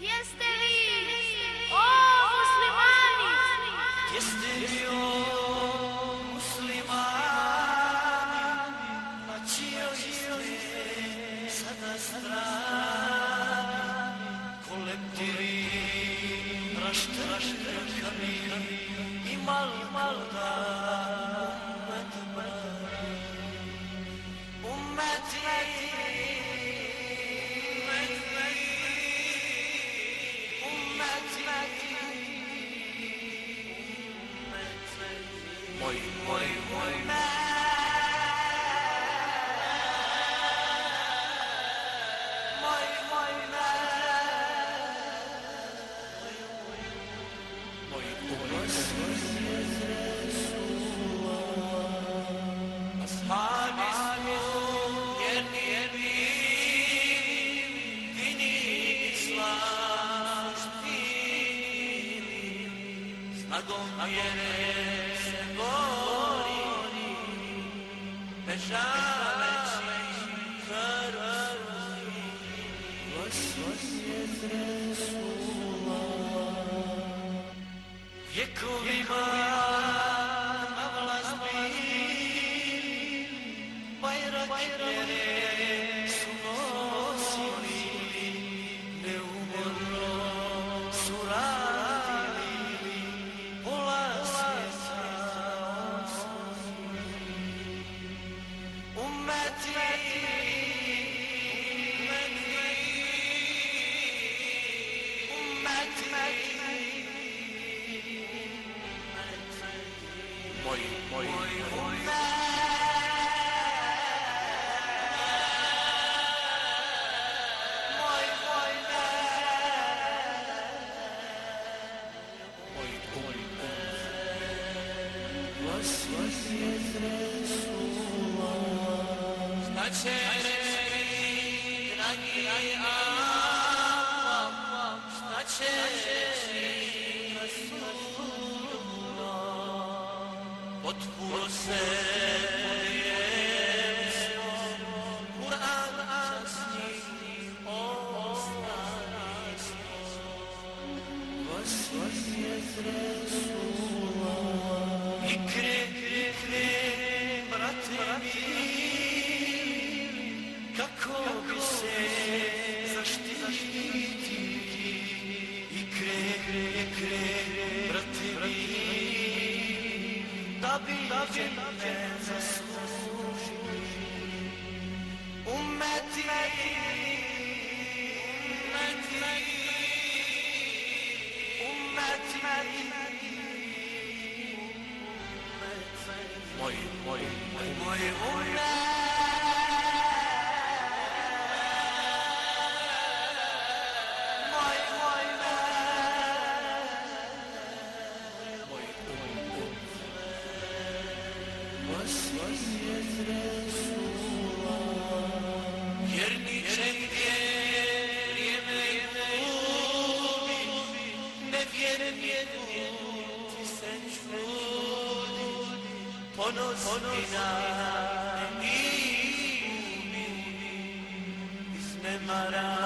Jeste vi, o muslimani! Jeste vi, o muslimani, na čijoj ste sada strani, kolektivi, raštrašte kamini, i mal, mal dan. Why? Why? Why? اگنگر سپاری به شب فرمانی وصیت رسول الله یکو بیمار مغلص بیر بایر بایر سنو Let's hear it. Da bi da bi da bi bi da bi da bi da bi da bi da da bi da Yerini çekti πόνος είναι ανεμίγουμι, εις νεμαρά.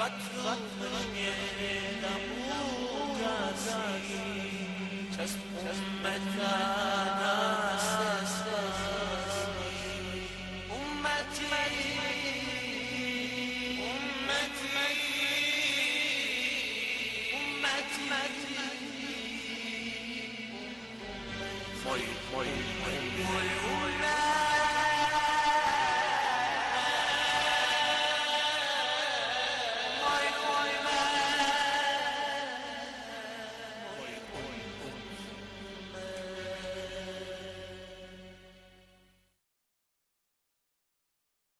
فتح من يريد أبوك تسقم متانا أمتي أمتي أمتي Foi, foi, foi, foi, foi, foi,